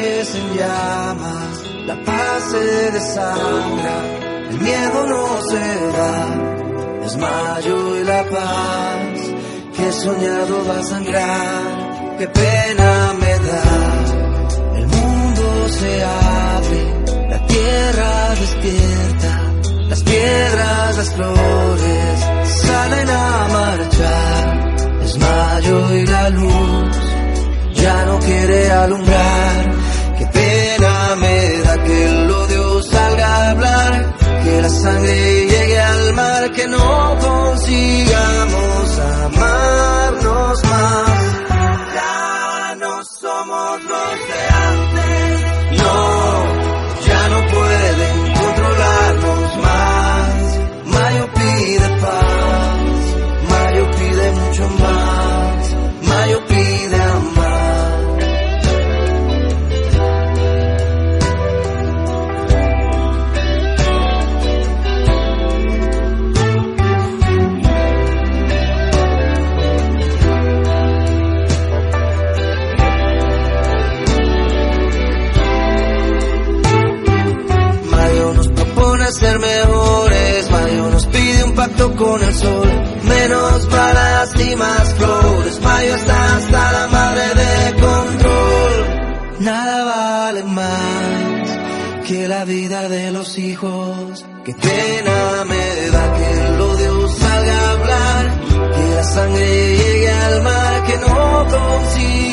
en llamas, la paz se desangra, el miedo no se da, desmayo y la paz que he soñado va a sangrar, qué pena me da, el mundo se abre, la tierra despierta, las piedras, las flores salen a marchar, desmayo y la luz la Nada vale más que la vida de los hijos. Que pena me da que el odio salga a hablar, que la sangre llegue al mar, que no consiga.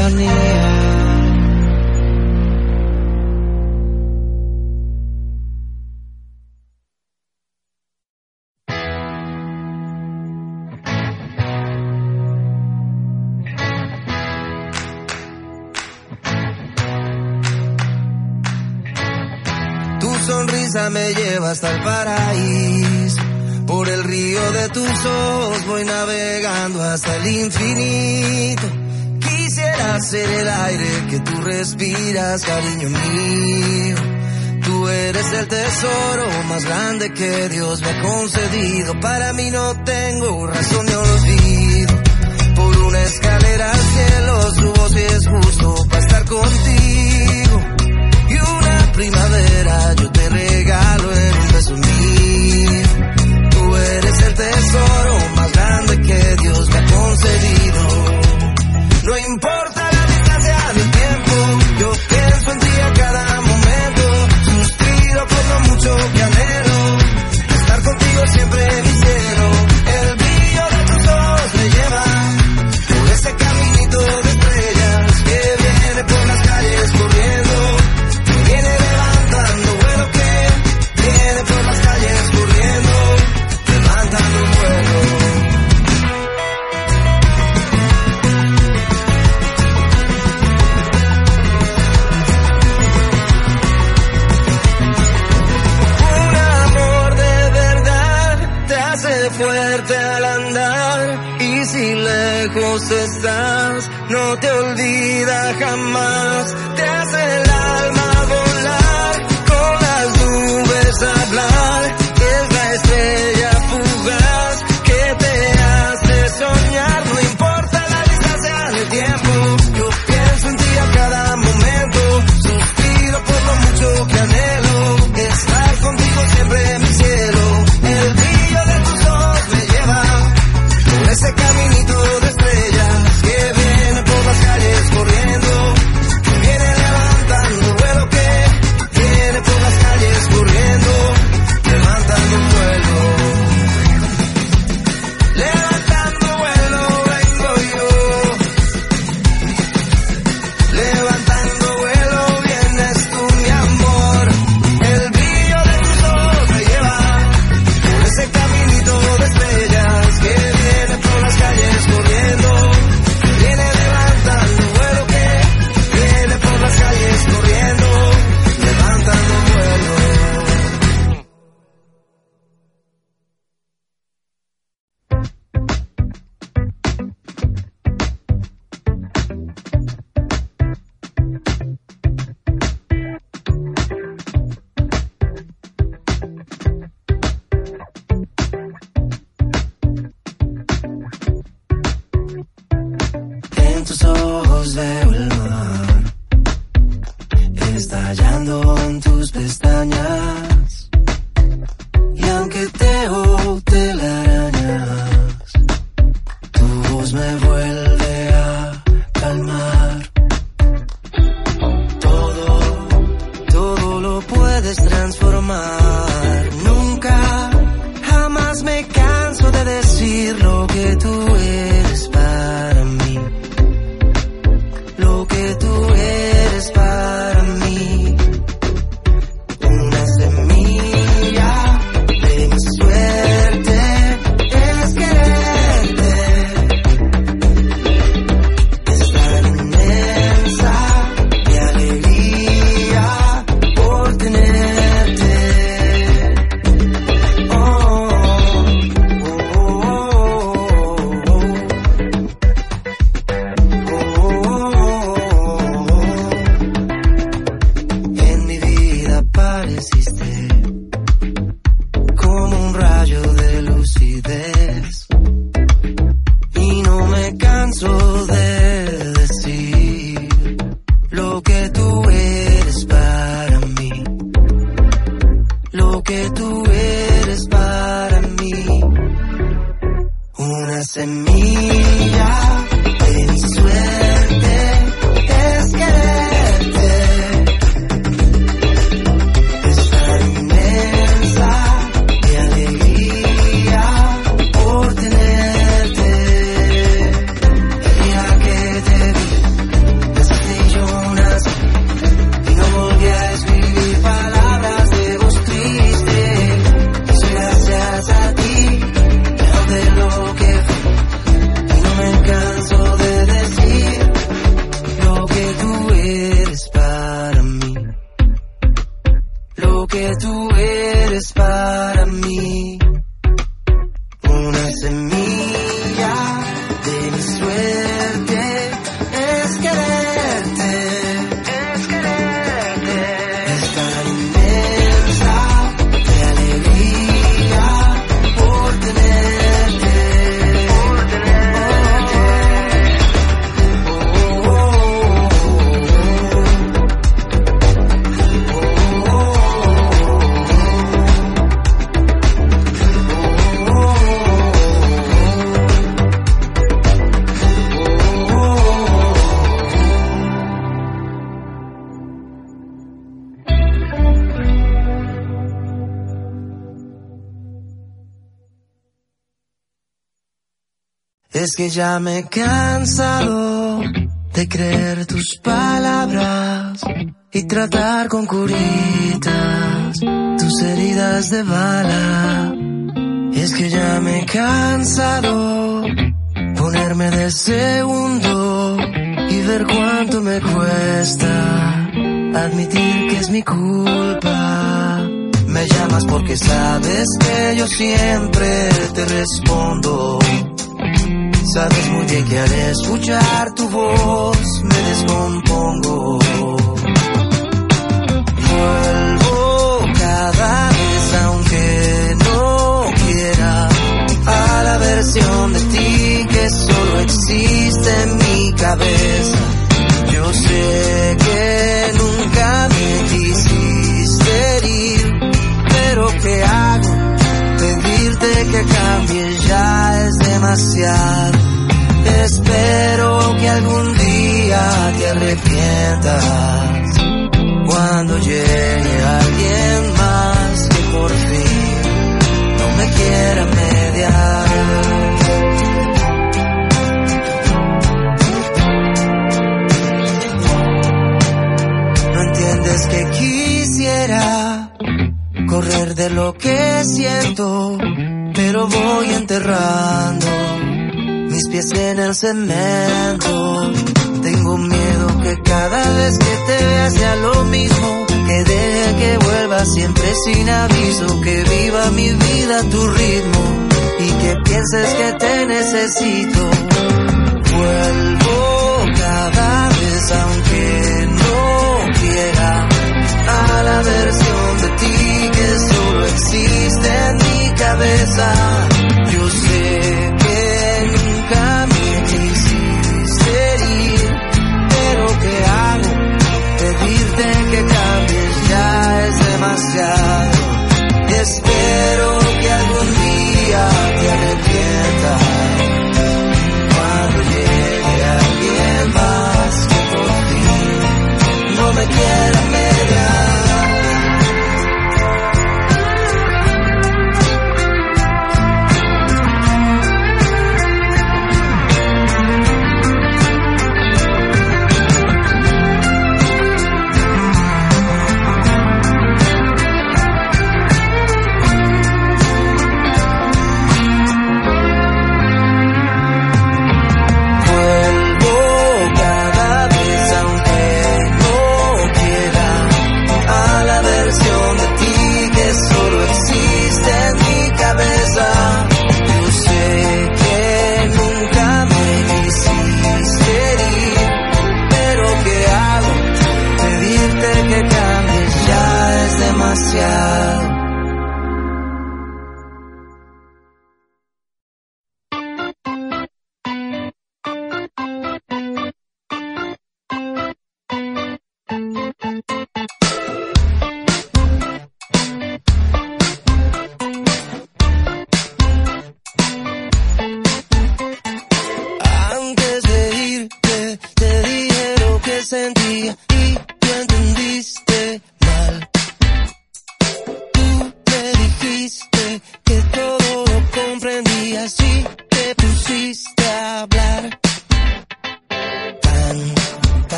eternidad. me lleva hasta el paraíso. Por el río de tus ojos voy navegando hasta el infinito quisiera ser el aire que tú respiras, cariño mío. Tú eres el tesoro más grande que Dios me ha concedido. Para mí no tengo razón de olvido. Por una escalera al cielo subo si es justo para estar contigo. Y una primavera yo te regalo en un beso mío. Tú eres el tesoro más grande que Dios me ha concedido. No importa la distancia ni el tiempo, yo pienso en ti a cada momento. Suspiro por lo mucho que anhelo, estar contigo siempre. Que ya me he cansado de creer tus palabras y tratar con curitas tus heridas de bala. Es que ya me he cansado ponerme de segundo y ver cuánto me cuesta admitir que es mi culpa. Me llamas porque sabes que yo siempre te respondo. Sabes muy bien que al escuchar tu voz me descompongo. Vuelvo cada vez aunque no quiera a la versión de ti que solo existe en mi cabeza. Yo sé que nunca me quisiste herir, pero ¿qué hago? Pedirte que cambies ya es Espero que algún día te arrepientas. Cuando llegue alguien más que por fin no me quiera mediar. No entiendes que quisiera correr de lo que siento, pero voy enterrando mis pies en el cemento. Tengo miedo que cada vez que te vea sea lo mismo, que deje que vuelva siempre sin aviso, que viva mi vida a tu ritmo y que pienses que te necesito. Vuelvo cada vez aunque no quiera a la versión de ti que solo existe en cabeza. Yo sé que nunca me quisiste herir, pero ¿qué hago? Pedirte que cambies ya es demasiado. Espero que algún día te arrepientas. Cuando llegue alguien más que por fin no me quiera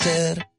hacer.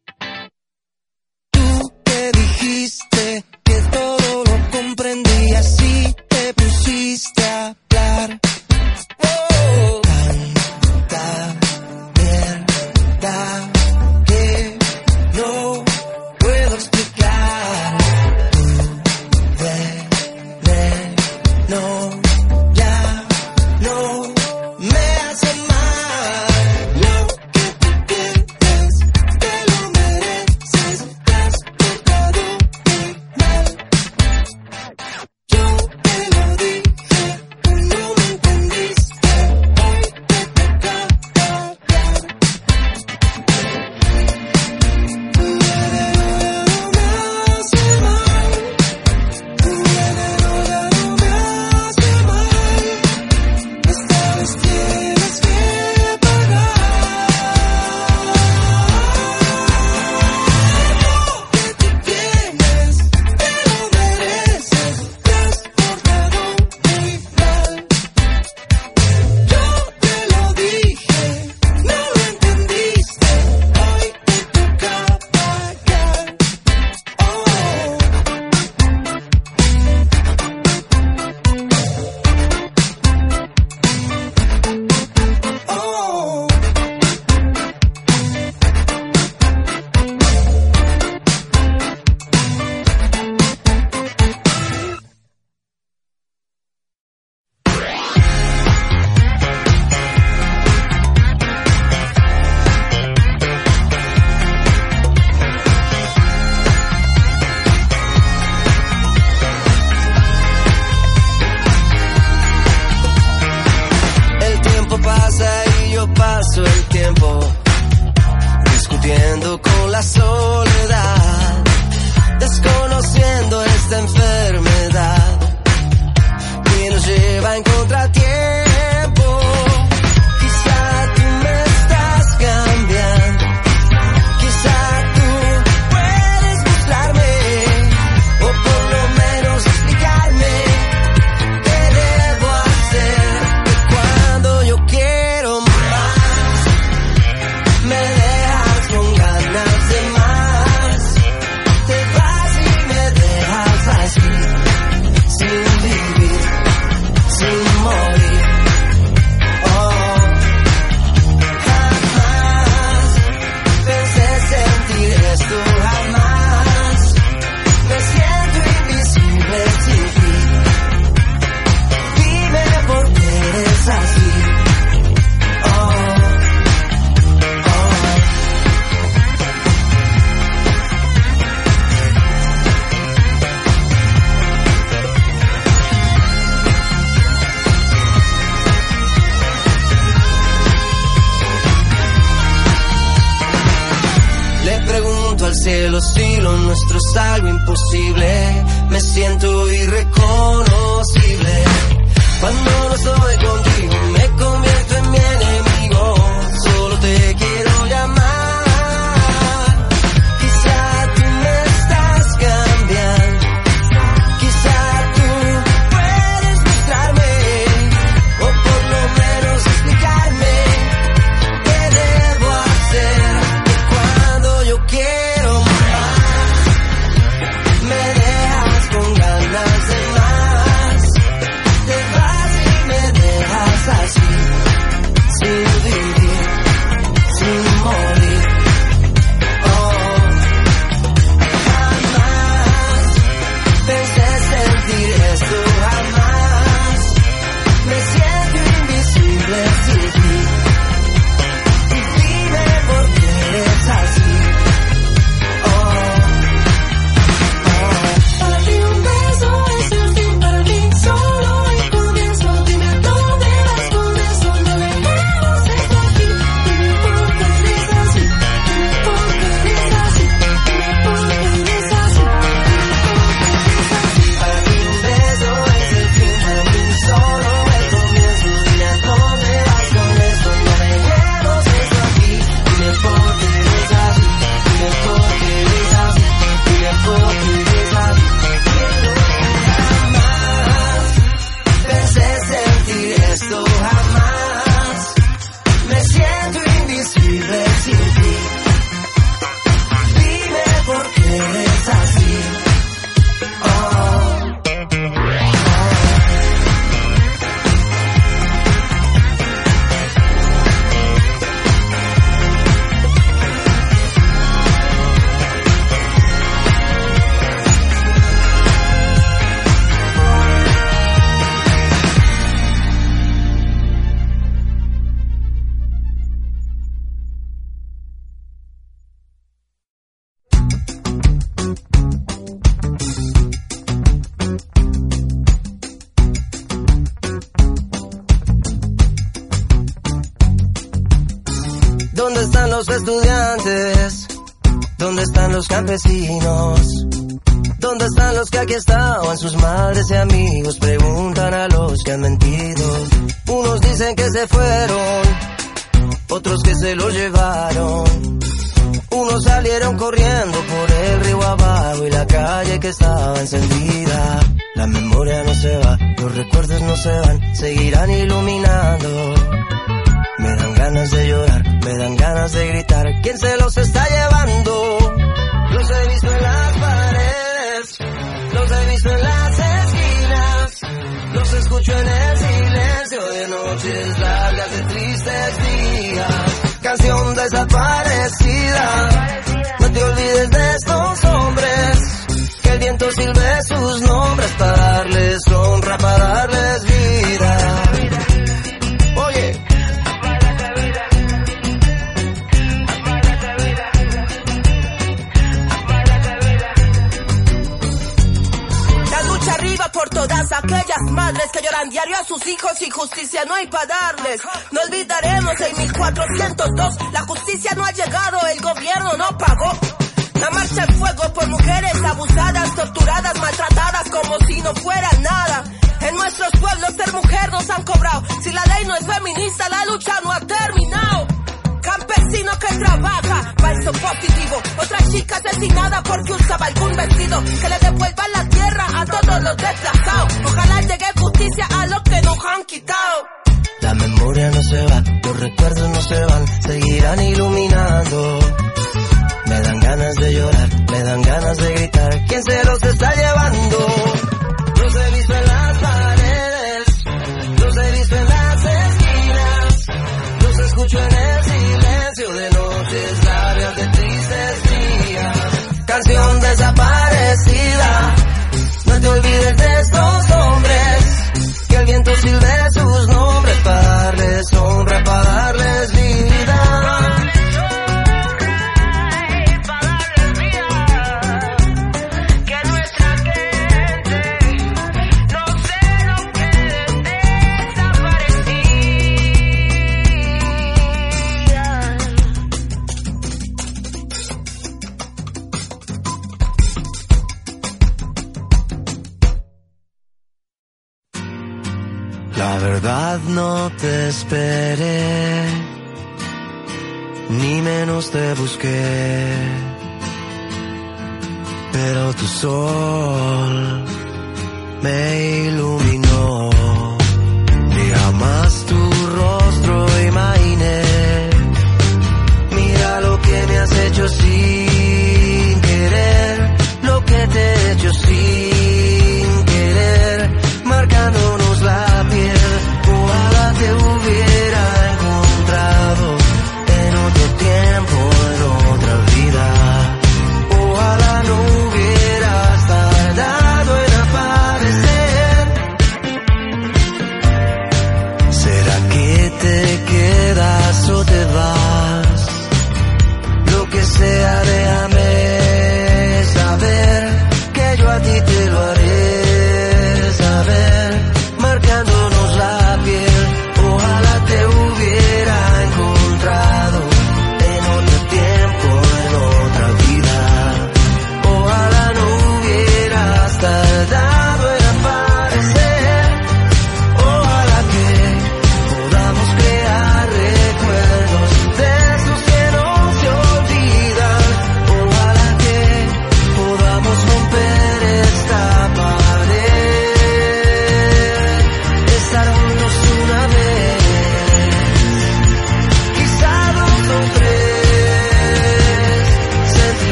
campesinos. ¿Dónde están los que aquí estaban? Sus madres y amigos preguntan a los que han mentido. Unos dicen que se fueron, otros que se los llevaron. Unos salieron corriendo por el río abajo y la calle que estaba encendida. La memoria no se va, los recuerdos no se van, seguirán iluminando. Me dan ganas de llorar, me dan ganas de gritar, ¿quién se los está llevando? en las esquinas, los escucho en el silencio de noches largas de tristes días. Canción desaparecida, no te olvides de estos hombres, que el viento sirve sus nombres para darles honra, para darles vida. aquellas madres que lloran diario a sus hijos y justicia no hay para darles. No olvidaremos en 1402, la justicia no ha llegado, el gobierno no pagó. La marcha en fuego por mujeres abusadas, torturadas, maltratadas como si no fuera nada. En nuestros pueblos ser mujer nos han cobrado. Si la ley no es feminista, la lucha no ha terminado campesino que trabaja, falso positivo. Otra chica asesinada porque usaba algún vestido que le devuelva la tierra a todos los desplazados. Ojalá llegue justicia a los que nos han quitado. La memoria no se va, los recuerdos no se van, seguirán iluminando. Me dan ganas de llorar, me dan ganas de gritar, ¿quién se los está llevando? olvides de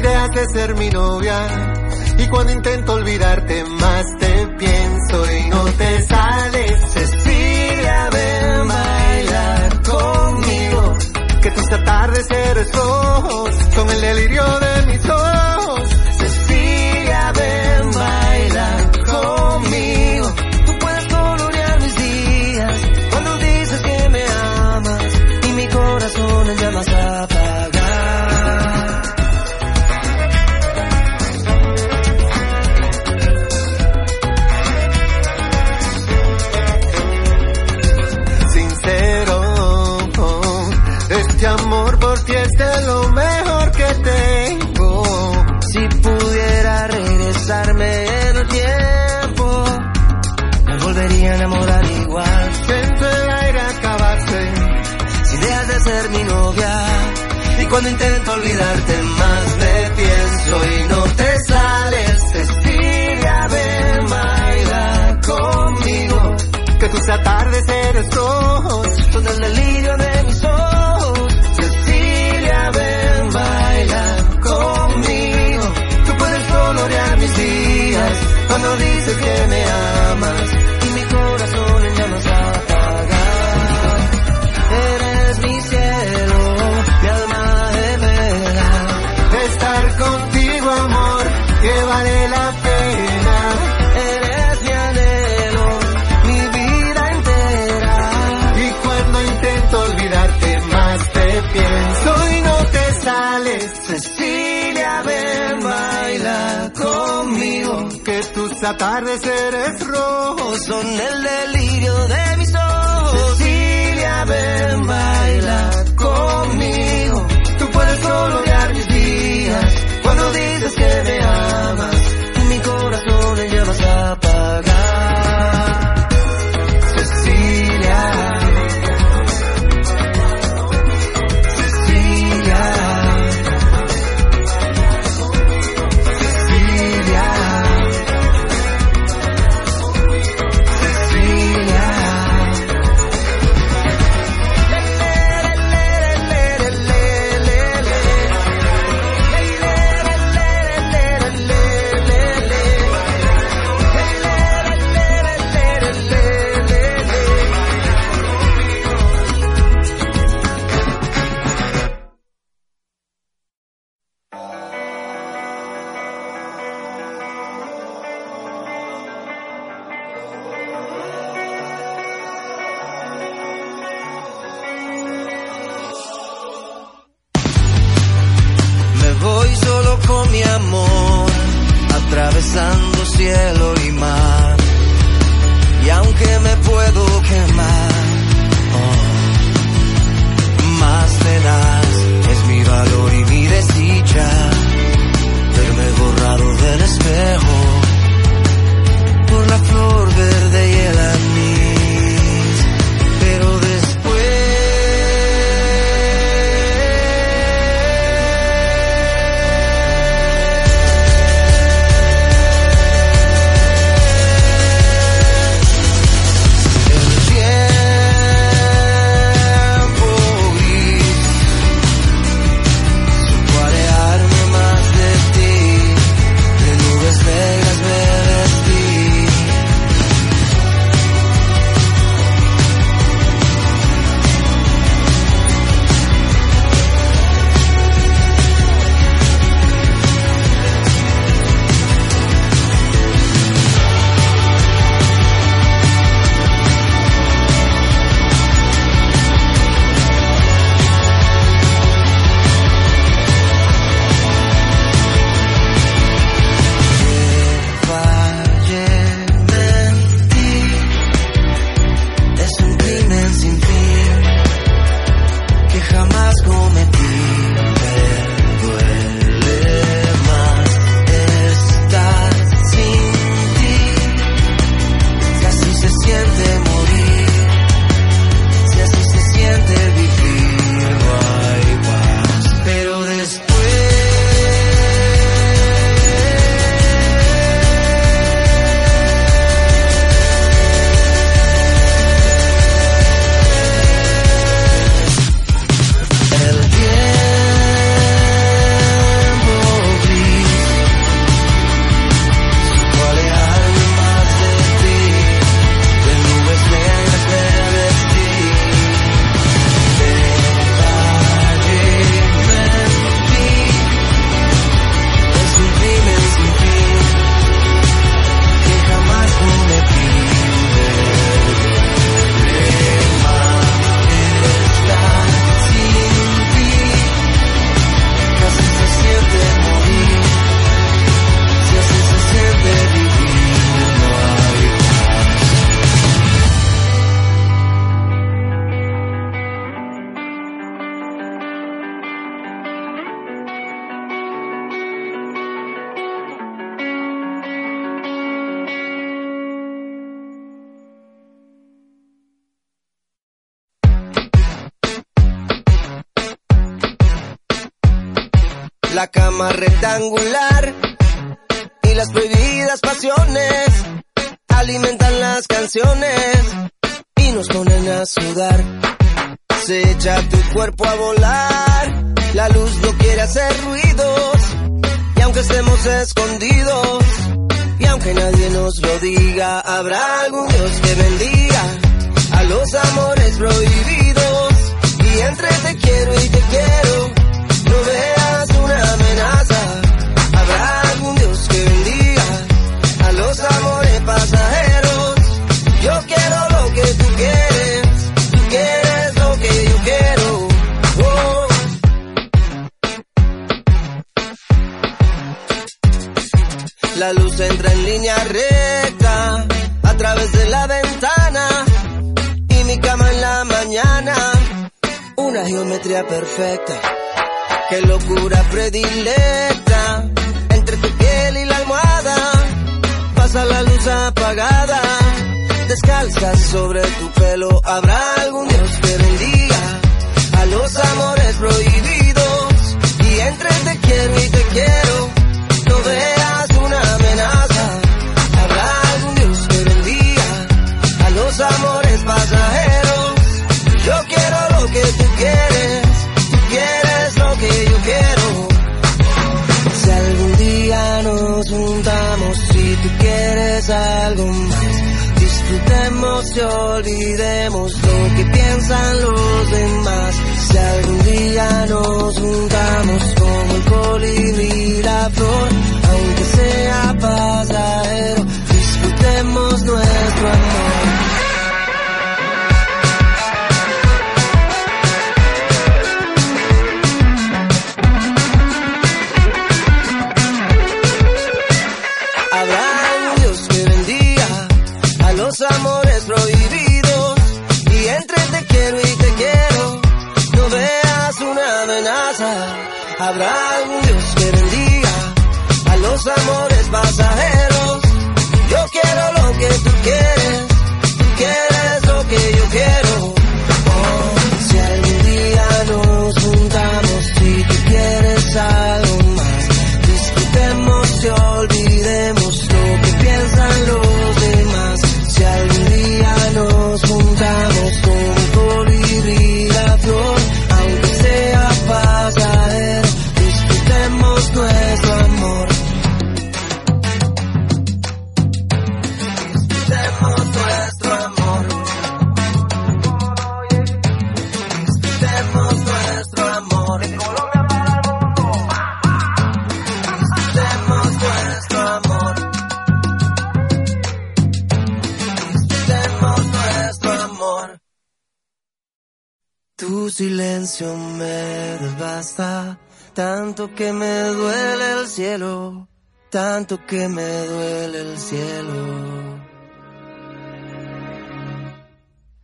ideas de ser mi novia. Y cuando intento olvidarte más te pienso y no te sales. Cecilia, ven bailar conmigo. Que tus atardeceres rojos son el delirio Los atardeceres rojos son el delirio de mis ojos. Cecilia, ven, baila conmigo. Tú puedes colorear mis días cuando dices que me amas. Mi corazón le llevas a apagar. Cecilia. La cama rectangular y las prohibidas pasiones alimentan las canciones y nos ponen a sudar. Se echa tu cuerpo a volar, la luz no quiere hacer ruidos y aunque estemos escondidos y aunque nadie nos lo diga, habrá algún Dios que bendiga a los amores prohibidos y entre te quiero y te quiero, La luz entra en línea recta a través de la ventana y mi cama en la mañana. Una geometría perfecta, qué locura predilecta entre tu piel y la almohada. Pasa la luz apagada, descalza sobre tu pelo. Habrá algún Dios que bendiga a los amores prohibidos y entre te quiero y te quiero. No Si algún día nos juntamos, si tú quieres algo más, disfrutemos y olvidemos lo que piensan los demás. Si algún día nos juntamos como el colibrí y aunque sea pasajero, disfrutemos nuestro amor. Amenaza. Habrá algún Dios que bendiga tanto que me duele el cielo, tanto que me duele el cielo.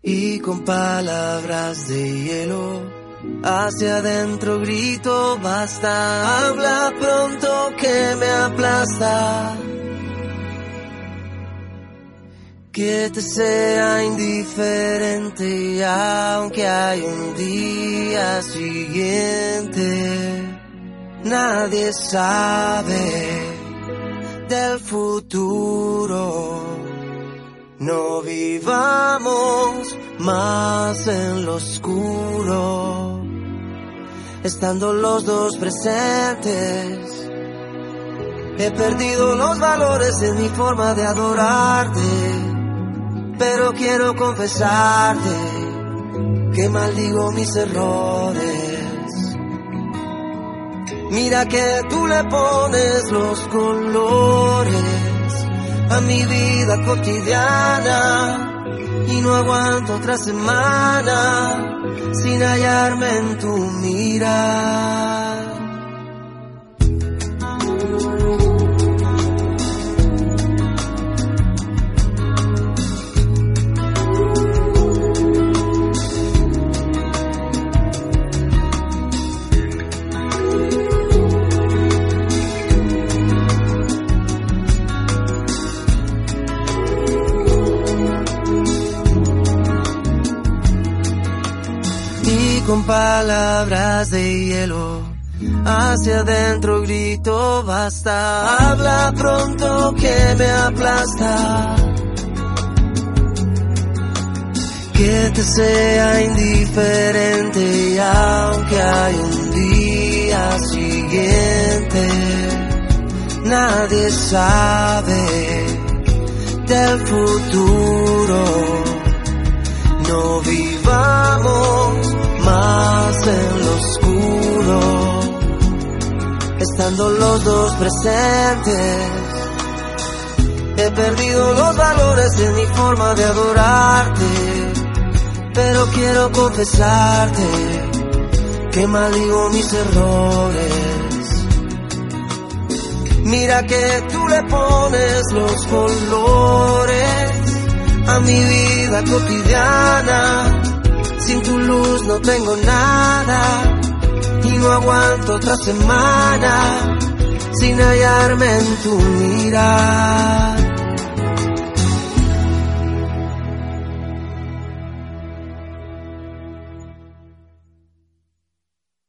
Y con palabras de hielo, hacia adentro grito, basta, habla pronto que me aplasta. Que te sea indiferente aunque hay un día siguiente, nadie sabe del futuro. No vivamos más en lo oscuro, estando los dos presentes. He perdido los valores en mi forma de adorarte, pero quiero confesarte que maldigo mis errores. Mira que tú le pones los colores a mi vida cotidiana y no aguanto otra semana sin hallarme en tu mirar. Con palabras de hielo, Hacia adentro grito basta, habla pronto que me aplasta. Que te sea indiferente y aunque hay un día siguiente, nadie sabe del futuro. No más en lo oscuro, estando los dos presentes. He perdido los valores de mi forma de adorarte, pero quiero confesarte que maldigo mis errores. Mira que tú le pones los colores a mi vida cotidiana. Sin tu luz no tengo nada y no aguanto otra semana sin hallarme en tu mirar.